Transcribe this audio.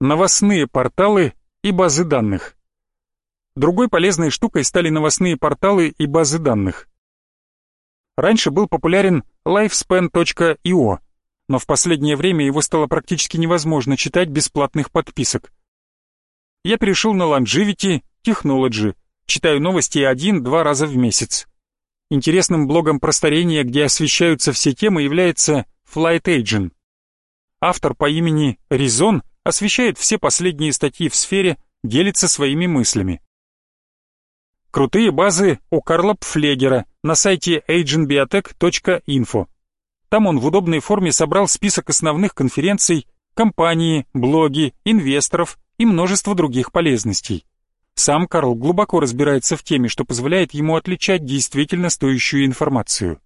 новостные порталы и базы данных. Другой полезной штукой стали новостные порталы и базы данных. Раньше был популярен lifespan.io, но в последнее время его стало практически невозможно читать без платных подписок. Я перешел на Longevity Technology, читаю новости один-два раза в месяц. Интересным блогом про старение, где освещаются все темы, является Flight Agent. Автор по имени Резон освещает все последние статьи в сфере, делится своими мыслями. Крутые базы у Карла Пфлегера на сайте agentbiotech.info. Там он в удобной форме собрал список основных конференций, компании, блоги, инвесторов и множество других полезностей. Сам Карл глубоко разбирается в теме, что позволяет ему отличать действительно стоящую информацию.